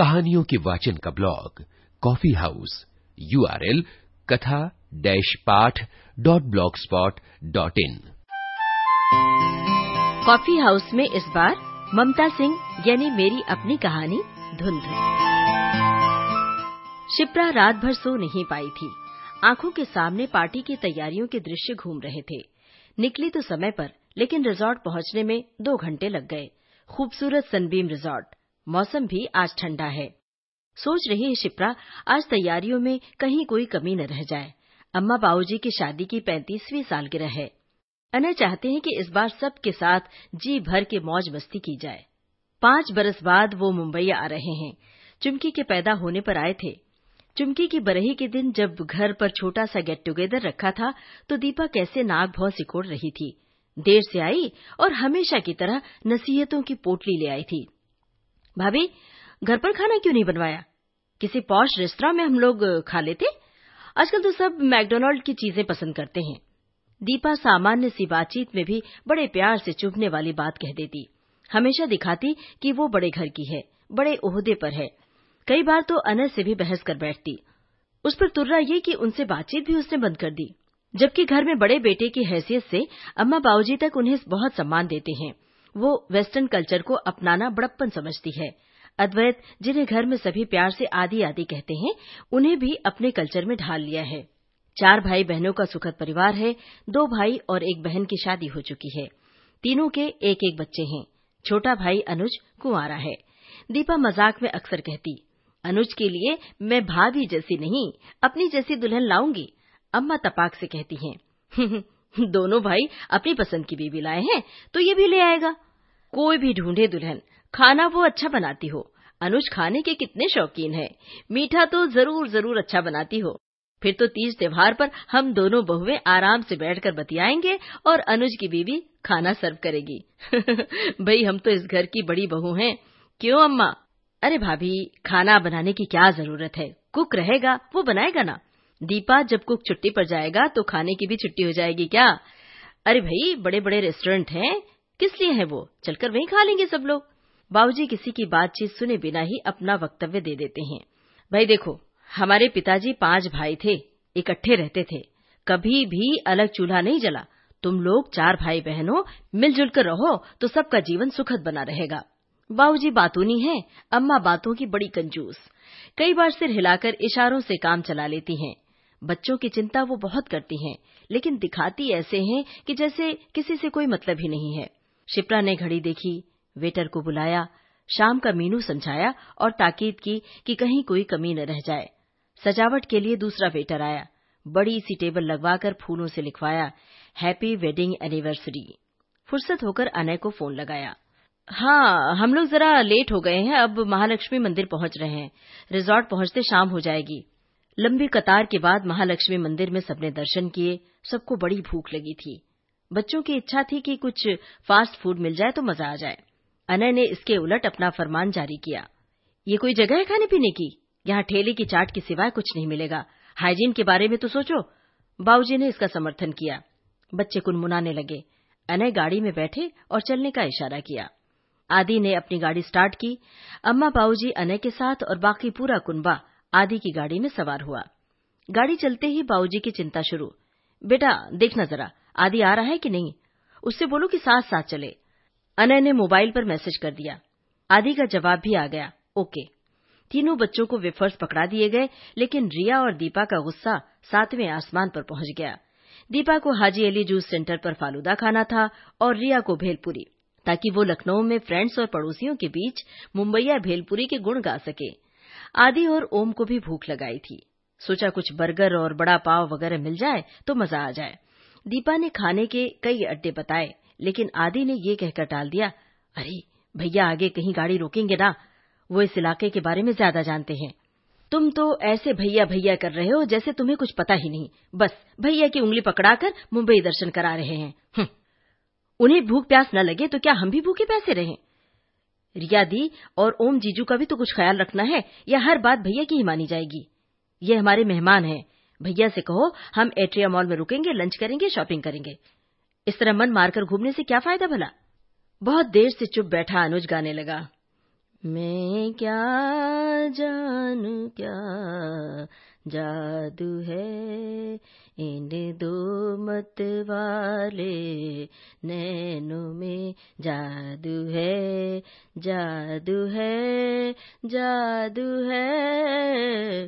कहानियों के वाचन का ब्लॉग, कॉफ़ी हाउस यूआरएल कथा, डैश पाठ, dot blogspot dot in. Coffee house में इस बार ममता सिंह, यानी मेरी अपनी कहानी, धुंध। शिप्रा रात भर सो नहीं पाई थी। आँखों के सामने पार्टी की तैयारियों के दृश्य घूम रहे थे। निकली तो समय पर, लेकिन रिजॉर्ट पहुँचने में दो घंटे लग गए। खूबसूरत सनबीम रिजॉर्ट। मौसम भी आज ठंडा है। सोच रही है शिप्रा, आज तैयारियों में कहीं कोई कमी न रह जाए। अम्मा बाबूजी की शादी की पैंतीसवीं सालगिरह है। अनय चाहते हैं कि इस बार सबके साथ जी भर के मौज मस्ती की जाए। पाँच बरस बाद वो मुंबई आ रहे हैं। चुमकी के पैदा होने पर आए थे। चुमकी की बरही के दिन जब घर पर छोटा सा गेट टुगेदर रखा था तो दीपा कैसे नाक भौ सिकोड़ रही थी। देर से आई और हमेशा की तरह नसीहतों की पोटली ले आई थी। भाभी, घर पर खाना क्यों नहीं बनवाया? किसी पौष रेस्तरा में हम लोग खा लेते? आजकल तो सब मैकडोनाल्ड की चीज़ें पसंद करते हैं। दीपा सामान्य सी बातचीत में भी बड़े प्यार से चुभने वाली बात कह देती। हमेशा दिखाती कि वो बड़े घर की है, बड़े ओहदे पर है। कई बार तो अनय से भी बहस कर बैठती। उस पर तुर्रा ये कि उनसे बातचीत भी उसने बंद कर दी। जबकि घर में बड़े बेटे की हैसियत से अम्मा बाबूजी तक उन्हें बहुत सम्मान देते हैं। वो वेस्टर्न कल्चर को अपनाना बड़प्पन समझती है। अद्वैत, जिन्हें घर में सभी प्यार से आदि आदि कहते हैं, उन्हें भी अपने कल्चर में ढाल लिया है। चार भाई बहनों का सुखद परिवार है, दो भाई और एक बहन की शादी हो चुकी है। तीनों के एक एक बच्चे हैं। छोटा भाई अनुज कुंवारा है। दीपा मज़ाक में अक्सर कहती, अनुज के लिए मैं भाभी जैसी नहीं, अपनी जैसी दुल्हन लाऊँगी। अम्मा तपाक से कहती हैं दोनों भाई अपनी पसंद की बीवी लाए हैं तो ये भी ले आएगा। कोई भी ढूंढे दुल्हन, खाना वो अच्छा बनाती हो। अनुज खाने के कितने शौकीन है। मीठा तो ज़रूर ज़रूर अच्छा बनाती हो। फिर तो तीज त्योहार पर हम दोनों बहुएँ आराम से बैठकर बतियाएँगे और अनुज की बीवी खाना सर्व करेगी। भाई, हम तो इस घर की बड़ी बहू हैं। क्यों अम्मा? अरे भाभी, खाना बनाने की क्या ज़रूरत है? कुक रहेगा, वो बनाएगा ना। दीपा, जब कुक छुट्टी पर जाएगा तो खाने की भी छुट्टी हो जाएगी क्या? अरे भाई बड़े बड़े रेस्टोरेंट हैं। किस लिए है वो? चलकर वहीं खा लेंगे सब लोग। बाबूजी किसी की बातचीत सुने बिना ही अपना वक्तव्य दे देते हैं। भाई देखो, हमारे पिताजी पाँच भाई थे, इकट्ठे रहते थे। कभी भी अलग चूल्हा नहीं जला। तुम लोग चार भाई बहनों मिलजुल कर रहो तो सबका जीवन सुखद बना रहेगा। बाबूजी बातूनी हैं, अम्मा बातों की बड़ी कंजूस। कई बार सिर हिलाकर इशारों से काम चला लेती हैं। बच्चों की चिंता वो बहुत करती हैं, लेकिन दिखाती ऐसे हैं कि जैसे किसी से कोई मतलब ही नहीं है। शिप्रा ने घड़ी देखी, वेटर को बुलाया, शाम का मीनू समझाया और ताकीद की कि कहीं कोई कमी न रह जाए। सजावट के लिए दूसरा वेटर आया, बड़ी सी टेबल लगवाकर फूलों से लिखवाया, हैप्पी वेडिंग एनिवर्सरी। फुर्सत होकर अनय को फ़ोन लगाया हाँ हम लोग जरा लेट हो गए हैं, अब महालक्ष्मी मंदिर पहुँच रहे हैं। रिजॉर्ट पहुँचते शाम हो जाएगी। लंबी कतार के बाद महालक्ष्मी मंदिर में सबने दर्शन किए, सबको बड़ी भूख लगी थी। बच्चों की इच्छा थी कि कुछ फास्ट फ़ूड मिल जाए तो मज़ा आ जाए। अनय ने इसके उलट अपना फरमान जारी किया। ये कोई जगह है खाने पीने की? यहाँ ठेले की चाट के सिवाय कुछ नहीं मिलेगा। हाइजीन के बारे में तो सोचो। बाबूजी ने इसका समर्थन किया। बच्चे कुनमुनाने लगे। अनय गाड़ी में बैठे और चलने का इशारा किया। आदि ने अपनी गाड़ी स्टार्ट की। अम्मा, बाबूजी, अनय के साथ और बाकी पूरा कुनबा आदि की गाड़ी में सवार हुआ। गाड़ी चलते ही बाबूजी की चिंता शुरू। बेटा, देखना जरा, आदि आ रहा है कि नहीं? उससे बोलो कि साथ साथ चले। अनय ने मोबाइल पर मैसेज कर दिया। आदि का जवाब भी आ गया। ओके। तीनों बच्चों को वेफर्स पकड़ा दिए गए, लेकिन रिया और दीपा का गुस्सा सातवें आसमान पर पहुँच गया। दीपा को हाजी अली जूस सेंटर पर फालूदा खाना था और रिया को भेलपुरी, ताकि वो लखनऊ में फ्रेंड्स और पड़ोसियों के बीच मुंबईया भेलपुरी के गुण गा सके। आदि और ओम को भी भूख लगाई थी। सोचा कुछ बर्गर और बड़ा पाव वगैरह मिल जाए तो मज़ा आ जाए। दीपा ने खाने के कई अड्डे बताए, लेकिन आदि ने ये कहकर टाल दिया, अरे, भैया आगे कहीं गाड़ी रोकेंगे ना? वो इस इलाके के बारे में ज़्यादा जानते हैं। तुम तो ऐसे भैया भैया कर रहे हो जैसे तुम्हें कुछ पता ही नहीं। बस, भैया की उंगली पकड़ाकर मुंबई दर्शन करा रहे हैं। उन्हें भूख प्यास न लगे तो क्या हम भी भूखे पैसे रहें? रिया दी और ओम जीजू का भी तो कुछ ख्याल रखना है, या हर बात भैया की ही मानी जाएगी। ये हमारे मेहमान हैं। भैया से कहो, हम एट्रिया मॉल में रुकेंगे, लंच करेंगे, शॉपिंग करेंगे। इस तरह मन मारकर घूमने से क्या फ़ायदा भला? बहुत देर से चुप बैठा अनुज गाने लगा। मैं क्या जानू, क्या जादू है? इन दो मत वाले नैनों में जादू है जादू है जादू है।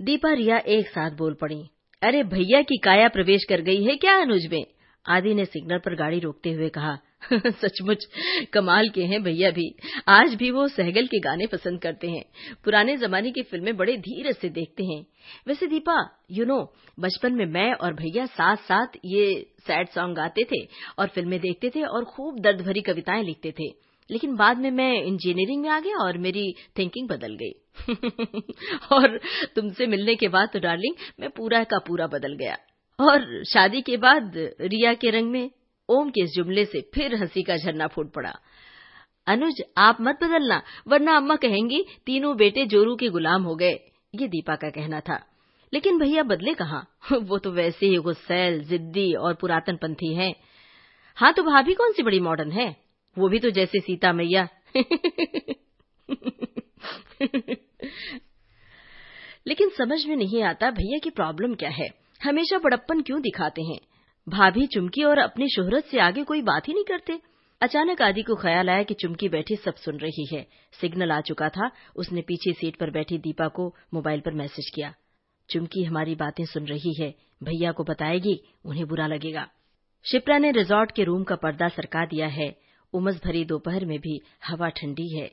दीपा रिया एक साथ बोल पड़ी, अरे भैया की काया प्रवेश कर गई है क्या अनुज में? आदि ने सिग्नल पर गाड़ी रोकते हुए कहा सचमुच कमाल के हैं भैया भी। आज भी वो सहगल के गाने पसंद करते हैं। पुराने जमाने की फ़िल्में बड़े धीरे से देखते हैं। वैसे दीपा यू नो बचपन में मैं और भैया साथ साथ ये सैड सॉन्ग गाते थे और फ़िल्में देखते थे और खूब दर्द भरी कविताएँ लिखते थे। लेकिन बाद में मैं इंजीनियरिंग में आ गया और मेरी थिंकिंग बदल गई। और तुमसे मिलने के बाद तो डार्लिंग मैं पूरा का पूरा बदल गया। और शादी के बाद रिया के रंग में ओम के इस जुमले से फिर हँसी का झरना फूट पड़ा। अनुज, आप मत बदलना, वरना अम्मा कहेंगी, तीनों बेटे जोरू के गुलाम हो गए। ये दीपा का कहना था। लेकिन भैया, बदले कहा? वो तो वैसे ही गुस्सैल, जिद्दी और पुरातन पंथी हैं। हाँ तो भाभी कौन सी बड़ी मॉडर्न है? वो भी तो जैसे सीता मैया। लेकिन समझ में नहीं आता भैया की प्रॉब्लम क्या है। हमेशा बड़प्पन क्यों दिखाते हैं? भाभी चुमकी और अपनी शोहरत से आगे कोई बात ही नहीं करते। अचानक आदि को ख्याल आया कि चुमकी बैठी सब सुन रही है। सिग्नल आ चुका था, उसने पीछे सीट पर बैठी दीपा को मोबाइल पर मैसेज किया। चुमकी हमारी बातें सुन रही है, भैया को बताएगी, उन्हें बुरा लगेगा। शिप्रा ने रिजॉर्ट के रूम का पर्दा सरका दिया है। उमस भरी दोपहर में भी हवा ठंडी है।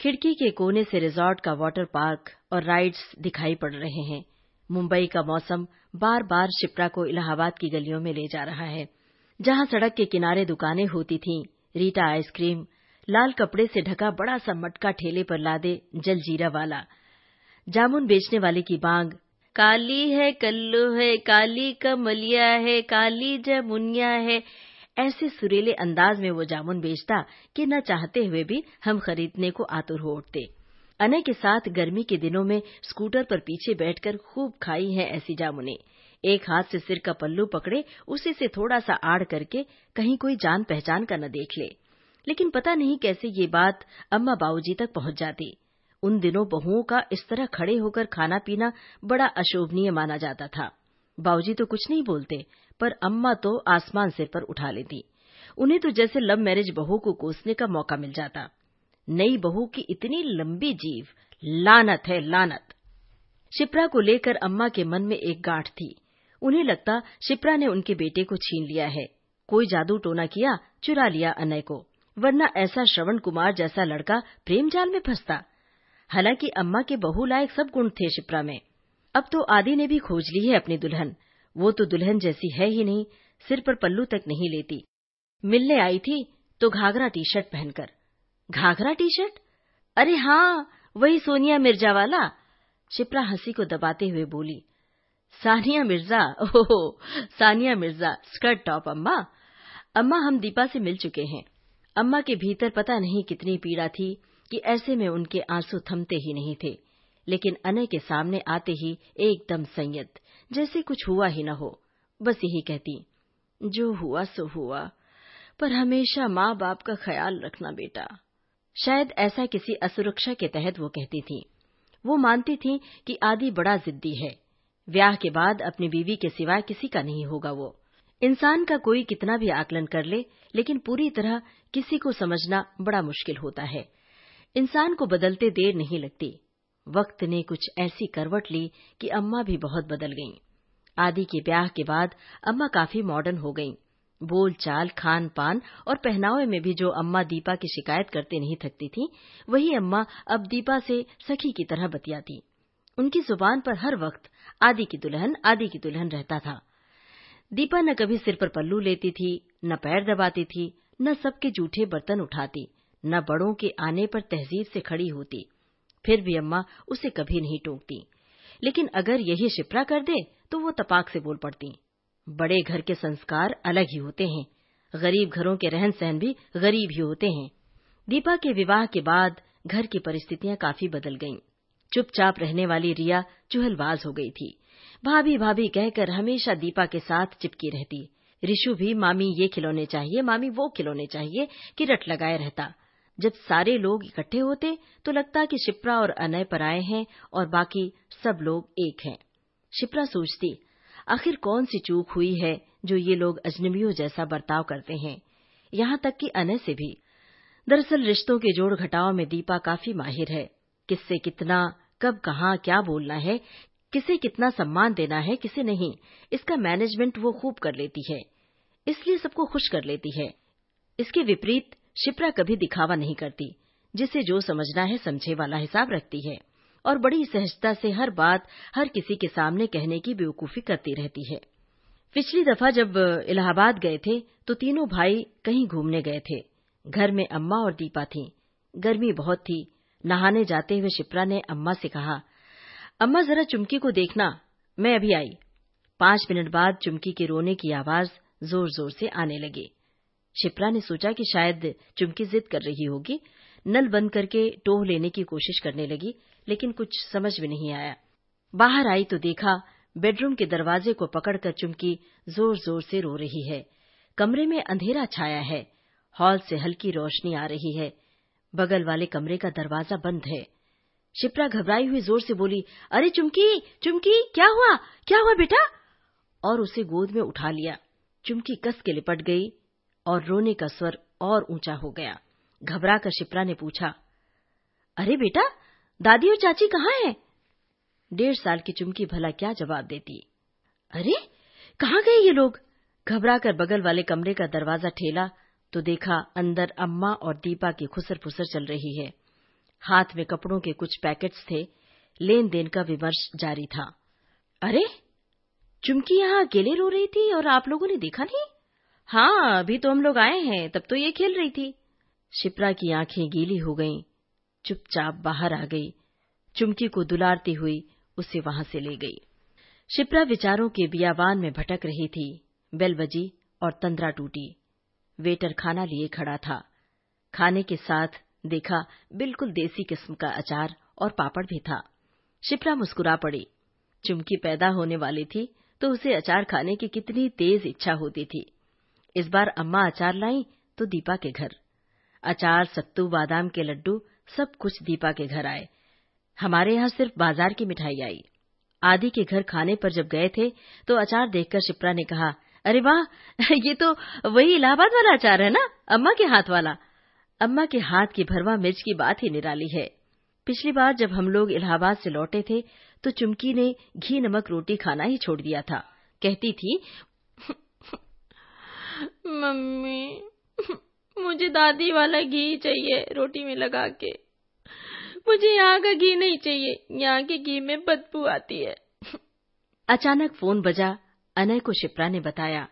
खिड़की के कोने से रिजॉर्ट का वाटर पार्क और राइड्स दिखाई पड़ रहे हैं। मुंबई का मौसम बार बार शिप्रा को इलाहाबाद की गलियों में ले जा रहा है, जहाँ सड़क के किनारे दुकानें होती थीं। रीटा आइसक्रीम, लाल कपड़े से ढका बड़ा सा मटका ठेले पर लादे जलजीरा वाला। जामुन बेचने वाले की बांग, काली है, कल्लू है, काली कमलिया है, काली जमुनिया है। ऐसे सुरीले अंदाज में वो जामुन बेचता कि न चाहते हुए भी हम खरीदने को आतुर हो उठते। अनय के साथ गर्मी के दिनों में स्कूटर पर पीछे बैठकर खूब खाई है ऐसी जामुने। एक हाथ से सिर का पल्लू पकड़े, उसी से थोड़ा सा आड़ करके कहीं कोई जान पहचान का न देख ले। लेकिन पता नहीं कैसे ये बात अम्मा बाबूजी तक पहुँच जाती। उन दिनों बहुओं का इस तरह खड़े होकर खाना पीना बड़ा अशोभनीय माना जाता था। बाबूजी तो कुछ नहीं बोलते, पर अम्मा तो आसमान सिर पर उठा लेती। उन्हें तो जैसे लव मैरिज बहू को कोसने का मौका मिल जाता। नई बहू की इतनी लंबी जीव। लानत है, लानत। शिप्रा को लेकर अम्मा के मन में एक गांठ थी। उन्हें लगता शिप्रा ने उनके बेटे को छीन लिया है। कोई जादू टोना किया, चुरा लिया अनय को। वरना ऐसा श्रवण कुमार जैसा लड़का प्रेम जाल में फंसता। हालाँकि अम्मा के बहु लायक सब गुण थे शिप्रा में। अब तो आदि ने भी खोज ली है अपनी दुल्हन। वो तो दुल्हन जैसी है ही नहीं, सिर पर पल्लू तक नहीं लेती। मिलने आई थी तो घाघरा टी शर्ट पहनकर। घाघरा टी शर्ट अरे हाँ वही सोनिया मिर्ज़ा वाला। शिप्रा हँसी को दबाते हुए बोली, सानिया मिर्ज़ा, ओहो, सानिया मिर्ज़ा, स्कर्ट टॉप अम्मा। अम्मा हम दीपा से मिल चुके हैं। अम्मा के भीतर पता नहीं कितनी पीड़ा थी कि ऐसे में उनके आँसू थमते ही नहीं थे, लेकिन अनय के सामने आते ही एकदम संयत, जैसे कुछ हुआ ही न हो। बस यही कहती, जो हुआ सो हुआ, पर हमेशा माँ बाप का ख्याल रखना बेटा। शायद ऐसा किसी असुरक्षा के तहत वो कहती थी। वो मानती थी कि आदि बड़ा जिद्दी है। ब्याह के बाद अपनी बीवी के सिवाय किसी का नहीं होगा वो। इंसान का कोई कितना भी आकलन कर ले, लेकिन पूरी तरह किसी को समझना बड़ा मुश्किल होता है। इंसान को बदलते देर नहीं लगती। वक्त ने कुछ ऐसी करवट ली कि अम्मा भी बहुत बदल गईं। आदि के ब्याह के बाद अम्मा काफ़ी मॉडर्न हो गईं। बोल चाल खान पान और पहनावे में भी जो अम्मा दीपा की शिकायत करते नहीं थकती थी, वही अम्मा अब दीपा से सखी की तरह बतियाती। उनकी ज़ुबान पर हर वक्त आदि की दुल्हन, आदि की दुल्हन रहता था। दीपा न कभी सिर पर पल्लू लेती थी, न पैर दबाती थी, न सबके जूठे बर्तन उठाती, न बड़ों के आने पर तहजीब से खड़ी होती। फिर भी अम्मा उसे कभी नहीं टोकती। लेकिन अगर यही शिप्रा कर दे तो वो तपाक से बोल पड़ती। बड़े घर के संस्कार अलग ही होते हैं। गरीब घरों के रहन सहन भी गरीब ही होते हैं। दीपा के विवाह के बाद घर की परिस्थितियाँ काफ़ी बदल गईं। चुपचाप रहने वाली रिया चुहलबाज हो गई थी। भाभी भाभी कहकर हमेशा दीपा के साथ चिपकी रहती। रिशु भी, मामी, ये खिलौने चाहिए। मामी, वो खिलौने चाहिए कि रट लगाए रहता। जब सारे लोग इकट्ठे होते तो लगता कि शिप्रा और अनय पर आए हैं और बाकी सब लोग एक हैं। शिप्रा सोचती आखिर कौन सी चूक हुई है जो ये लोग अजनबियों जैसा बर्ताव करते हैं? यहाँ तक कि अनय से भी। दरअसल रिश्तों के जोड़ घटाव में दीपा काफ़ी माहिर है। किससे कितना, कब, कहाँ, क्या बोलना है, किसे कितना सम्मान देना है, किसे नहीं, इसका मैनेजमेंट वो खूब कर लेती है। इसलिए सबको खुश कर लेती है। इसके विपरीत, शिप्रा कभी दिखावा नहीं करती, जिसे जो समझना है समझे वाला हिसाब रखती है। और बड़ी सहजता से हर बात हर किसी के सामने कहने की बेवकूफ़ी करती रहती है। पिछली दफ़ा जब इलाहाबाद गए थे तो तीनों भाई कहीं घूमने गए थे। घर में अम्मा और दीपा थीं। गर्मी बहुत थी। नहाने जाते हुए शिप्रा ने अम्मा से कहा, अम्मा, जरा चुमकी को देखना। मैं अभी आई। पाँच मिनट बाद चुमकी के रोने की आवाज़ ज़ोर ज़ोर से आने लगी। शिप्रा ने सोचा कि शायद चुमकी जिद कर रही होगी नल बंद करके टोह लेने की कोशिश करने लगी, लेकिन कुछ समझ में नहीं आया। बाहर आई तो देखा, बेडरूम के दरवाजे को पकड़कर चुमकी ज़ोर ज़ोर से रो रही है। कमरे में अंधेरा छाया है। हॉल से हल्की रोशनी आ रही है। बगल वाले कमरे का दरवाज़ा बंद है। शिप्रा घबराई हुई ज़ोर से बोली, अरे चुमकी चुमकी, क्या हुआ? क्या हुआ बेटा? और उसे गोद में उठा लिया। चुमकी कस के लिपट गई और रोने का स्वर और ऊँचा हो गया। घबरा कर शिप्रा ने पूछा, अरे बेटा, दादी और चाची कहाँ हैं? डेढ़ साल की चुमकी, भला क्या जवाब देती? अरे, कहाँ गए ये लोग? घबरा कर बगल वाले कमरे का दरवाज़ा ठेला तो देखा अंदर अम्मा और दीपा की खुसर फुसर चल रही है। हाथ में कपड़ों के कुछ पैकेट्स थे लेन देन का विमर्श जारी था। अरे, चुमकी यहाँ अकेले रो रही थी और आप लोगों ने देखा नहीं? हाँ अभी तो हम लोग आए हैं, तब तो ये खेल रही थी। शिप्रा की आँखें गीली हो गईं। चुपचाप बाहर आ गई। चुमकी को दुलारती हुई उसे वहाँ से ले गई। शिप्रा विचारों के बियाबान में भटक रही थी। बेल बजी और तंद्रा टूटी। वेटर खाना लिए खड़ा था। खाने के साथ देखा बिल्कुल देसी किस्म का अचार और पापड़ भी था। शिप्रा मुस्कुरा पड़ी। चुमकी पैदा होने वाली थी तो उसे अचार खाने की कितनी तेज इच्छा होती थी। इस बार अम्मा अचार लाई तो दीपा के घर। अचार, सत्तू, बादाम के लड्डू, सब कुछ दीपा के घर आए। हमारे यहाँ सिर्फ़ बाज़ार की मिठाई आई। आदि के घर खाने पर जब गए थे तो अचार देखकर शिप्रा ने कहा, अरे वाह, ये तो वही इलाहाबाद वाला अचार है ना? अम्मा के हाथ वाला। अम्मा के हाथ की भरवा मिर्च की बात ही निराली है। पिछली बार जब हम लोग इलाहाबाद से लौटे थे तो चुमकी ने घी नमक रोटी खाना ही छोड़ दिया था। कहती थी, मम्मी मुझे दादी वाला घी चाहिए रोटी में लगा के। मुझे यहाँ का घी नहीं चाहिए, यहाँ के घी में बदबू आती है। अचानक फ़ोन बजा, अनय को शिप्रा ने बताया।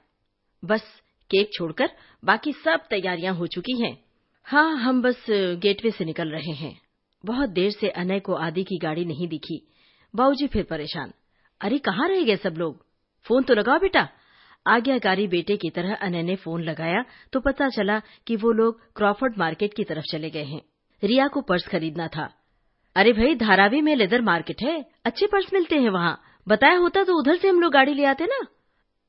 बस, केक छोड़कर बाकी सब तैयारियाँ हो चुकी हैं। हाँ हम बस गेटवे से निकल रहे हैं। बहुत देर से अनय को आदि की गाड़ी नहीं दिखी। बाबूजी फिर परेशान। अरे, कहाँ रह गए सब लोग? फ़ोन तो लगाओ बेटा। आज्ञाकारी बेटे की तरह अनय ने फ़ोन लगाया तो पता चला कि वो लोग क्रॉफर्ड मार्केट की तरफ़ चले गए हैं। रिया को पर्स खरीदना था। अरे भाई, धारावी में लेदर मार्केट है। अच्छे पर्स मिलते हैं वहाँ। बताया होता तो उधर से हम लोग गाड़ी ले आते ना।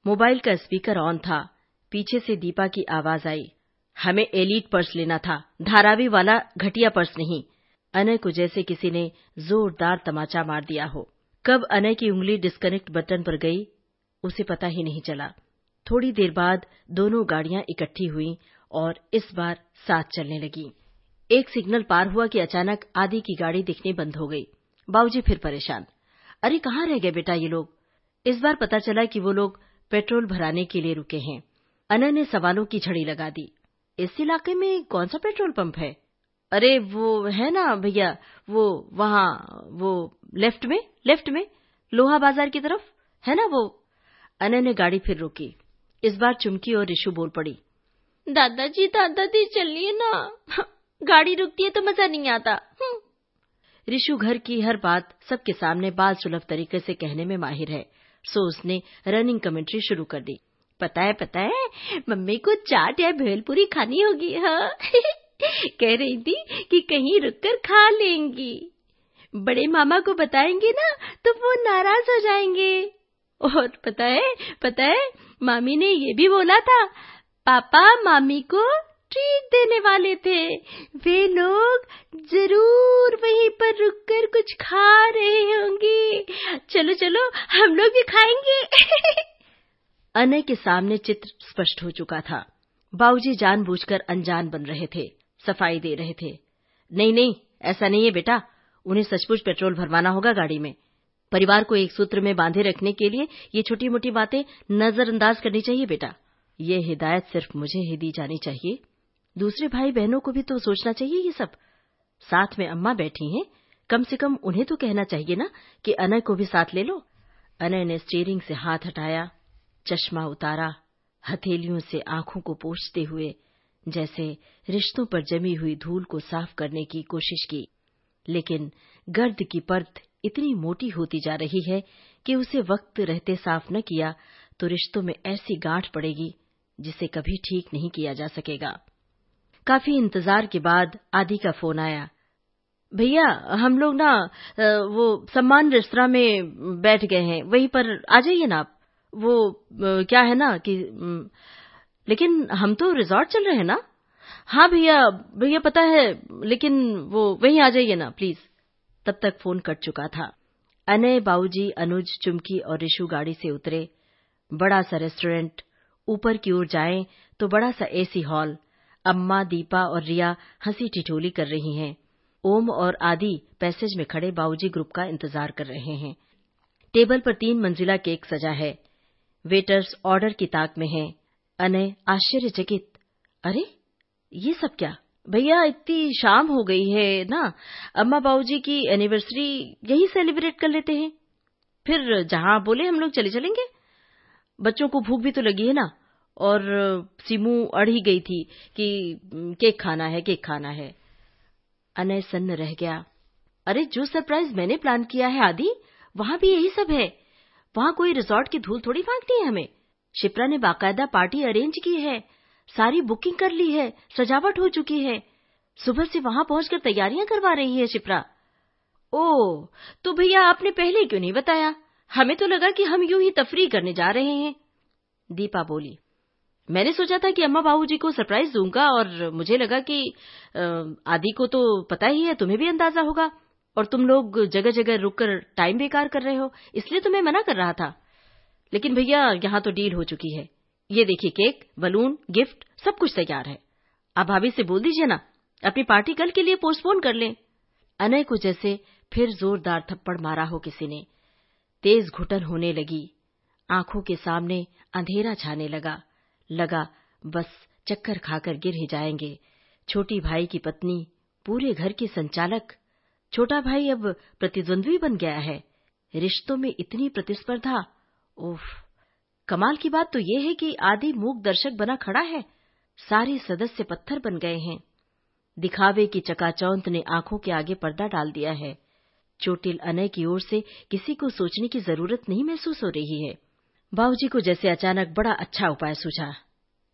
मोबाइल का स्पीकर ऑन था। पीछे से दीपा की आवाज़ आई। हमें एलीट पर्स लेना था। धारावी वाला घटिया पर्स नहीं। अनय को जैसे किसी ने जोरदार तमाचा मार दिया हो। कब अनय की उंगली डिस्कनेक्ट बटन पर गई, उसे पता ही नहीं चला। थोड़ी देर बाद दोनों गाड़ियाँ इकट्ठी हुई और इस बार साथ चलने लगी। एक सिग्नल पार हुआ कि अचानक आदि की गाड़ी दिखनी बंद हो गई। बाबूजी फिर परेशान। अरे, कहाँ रह गए बेटा ये लोग? इस बार पता चला कि वो लोग पेट्रोल भराने के लिए रुके हैं। अनय ने सवालों की झड़ी लगा दी। इस इलाके में कौन सा पेट्रोल पंप है? अरे, वो है ना भैया, वो वहाँ, वो लेफ़्ट में लेफ़्ट में, लोहा बाज़ार की तरफ़, है ना वो? अनय ने गाड़ी फिर रोकी। इस बार चुमकी और ऋषु बोल पड़ी। दादाजी दादाजी चलिए ना। गाड़ी रुकती है तो मज़ा नहीं आता। हम्म। ऋषु घर की हर बात सबके सामने बाल सुलभ तरीके से कहने में माहिर है। सो उसने रनिंग कमेंट्री शुरू कर दी। पता है पता है मम्मी को चाट या भेलपुरी खानी होगी हाँ? कह रही थी कि कहीं रुककर खा लेंगी। बड़े मामा को बताएँगे ना तो वो नाराज़ हो जाएँगे। और पता है पता है मामी ने ये भी बोला था, पापा मामी को ट्रीट देने वाले थे। वे लोग ज़रूर वहीं पर रुककर कुछ खा रहे होंगे। चलो चलो, हम लोग भी खाएँगे। अनय के सामने चित्र स्पष्ट हो चुका था। बाबूजी जानबूझकर अनजान बन रहे थे, सफ़ाई दे रहे थे। नहीं नहीं, ऐसा नहीं है बेटा। उन्हें सचमुच पेट्रोल भरवाना होगा गाड़ी में। परिवार को एक सूत्र में बांधे रखने के लिए ये छोटी मोटी बातें नजरअंदाज करनी चाहिए बेटा। ये हिदायत सिर्फ़ मुझे ही दी जानी चाहिए। दूसरे भाई बहनों को भी तो सोचना चाहिए ये सब। साथ में अम्मा बैठी हैं। कम से कम उन्हें तो कहना चाहिए ना कि अनय को भी साथ ले लो। अनय ने स्टीयरिंग से हाथ हटाया, चश्मा उतारा, हथेलियों से आँखों को पोछते हुए, जैसे रिश्तों पर जमी हुई धूल को साफ़ करने की कोशिश की। लेकिन गर्द की परत इतनी मोटी होती जा रही है कि उसे वक्त रहते साफ़ न किया तो रिश्तों में ऐसी गांठ पड़ेगी, जिसे कभी ठीक नहीं किया जा सकेगा। काफ़ी इंतज़ार के बाद आदि का फ़ोन आया। भैया, हम लोग ना वो सम्मान रेस्तरा में बैठ गए हैं, वहीं पर आ जाइए ना आप। वो क्या है ना कि लेकिन हम तो रिजॉर्ट चल रहे हैं ना? हाँ भैया भैया पता है, लेकिन वो, वहीं आ जाइए ना, प्लीज़। तब तक फ़ोन कट चुका था। अनय, बाऊजी, अनुज, चुमकी और ऋषु गाड़ी से उतरे। बड़ा सा रेस्टोरेंट। ऊपर की ओर जाएँ तो बड़ा सा एसी हॉल। अम्मा, दीपा और रिया हँसी टिटोली कर रही हैं। ओम और आदि पैसेज में खड़े बाऊजी ग्रुप का इंतज़ार कर रहे हैं। टेबल पर तीन मंजिला केक सजा है। वेटर्स ऑर्डर की ताक में हैं। अनय, आश्चर्यचकित, अरे, ये सब क्या? भैया, इतनी शाम हो गई है ना? अम्मा बाबूजी की एनिवर्सरी यही सेलिब्रेट कर लेते हैं। फिर जहाँ बोले हम लोग चले चलेंगे। बच्चों को भूख भी तो लगी है ना? और सीमू अड़ ही गई थी कि केक खाना है, केक खाना है। अनय सन्न रह गया। अरे, जो सरप्राइज़ मैंने प्लान किया है आदि, वहाँ भी यही सब है। वहाँ कोई रिजॉर्ट की धूल थोड़ी फांकनी है हमें। शिप्रा ने बाकायदा पार्टी अरेंज की है। सारी बुकिंग कर ली है, सजावट हो चुकी है। सुबह से वहाँ पहुंचकर तैयारियाँ करवा रही है शिप्रा। ओ तो भैया आपने पहले क्यों नहीं बताया? हमें तो लगा कि हम यूँ ही तफरी करने जा रहे हैं। दीपा बोली, मैंने सोचा था कि अम्मा बाबूजी को सरप्राइज़ दूँगा और मुझे लगा कि आदि को तो पता ही है, तुम्हें भी अंदाज़ा होगा। और तुम लोग जगह जगह रुककर टाइम बेकार कर रहे हो, इसलिए तो मैं मना कर रहा था। लेकिन भैया, यहाँ तो डील हो चुकी है। ये देखिए केक, बलून, गिफ्ट, सब कुछ तैयार है। आप भाभी से बोल दीजिए ना, अपनी पार्टी कल के लिए पोस्टपोन कर लें। अनय को जैसे फिर जोरदार थप्पड़ मारा हो किसी ने। तेज घुटन होने लगी। आँखों के सामने अंधेरा छाने लगा। लगा, बस चक्कर खाकर गिर ही जाएँगे। छोटी भाई की पत्नी, पूरे घर के संचालक। छोटा भाई अब प्रतिद्वंद्वी बन गया है। रिश्तों में इतनी प्रतिस्पर्धा, उफ। कमाल की बात तो ये है कि आदि मूक दर्शक बना खड़ा है। सारे सदस्य पत्थर बन गए हैं। दिखावे की चकाचौंध ने आँखों के आगे पर्दा डाल दिया है। चोटिल अनय की ओर से किसी को सोचने की ज़रूरत नहीं महसूस हो रही है। बाबूजी को जैसे अचानक बड़ा अच्छा उपाय सूझा।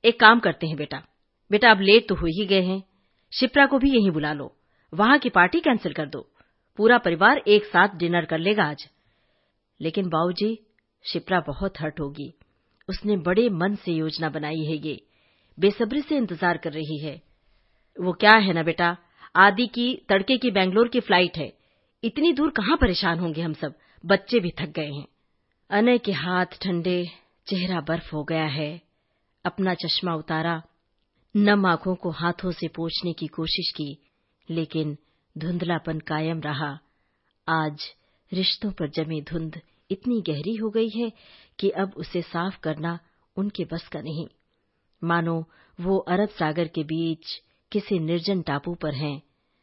एक काम करते हैं बेटा। बेटा, अब लेट तो हो ही गए हैं। शिप्रा को भी यहीं बुला लो। वहाँ की पार्टी कैंसिल कर दो। पूरा परिवार एक साथ डिनर कर लेगा आज। लेकिन बाबूजी शिप्रा बहुत हर्ट होगी। उसने बड़े मन से योजना बनाई है ये। बेसब्री से इंतज़ार कर रही है। वो क्या है ना बेटा? आदि की, तड़के की बेंगलोर की फ़्लाइट है। इतनी दूर कहाँ परेशान होंगे हम सब? बच्चे भी थक गए हैं। अनय के हाथ ठंडे, चेहरा बर्फ़ हो गया है। अपना चश्मा उतारा। नम आँखों को हाथों से पोछने की कोशिश की, लेकिन धुंधलापन कायम रहा। आज रिश्तों पर जमी धुंध इतनी गहरी हो गई है कि अब उसे साफ़ करना उनके बस का नहीं। मानो, वो अरब सागर के बीच किसी निर्जन टापू पर हैं,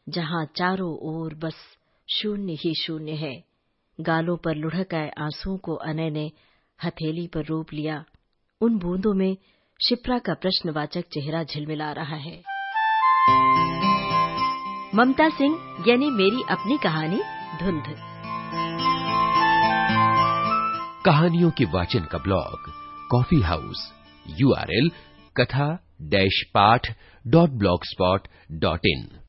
जहाँ चारों ओर बस शून्य ही शून्य है। गालों पर लुढ़क आए आंसुओं को अनय ने हथेली पर रोप लिया। उन बूंदों में शिप्रा का प्रश्नवाचक चेहरा झिलमिला रहा है। ममता सिंह, यानी मेरी अपनी कहानी, धुंध। कहानियों के वाचन का ब्लॉग, कॉफ़ी हाउस यूआरएल कथा डैश पाठ डॉट ब्लॉक स्पॉट डॉट इन।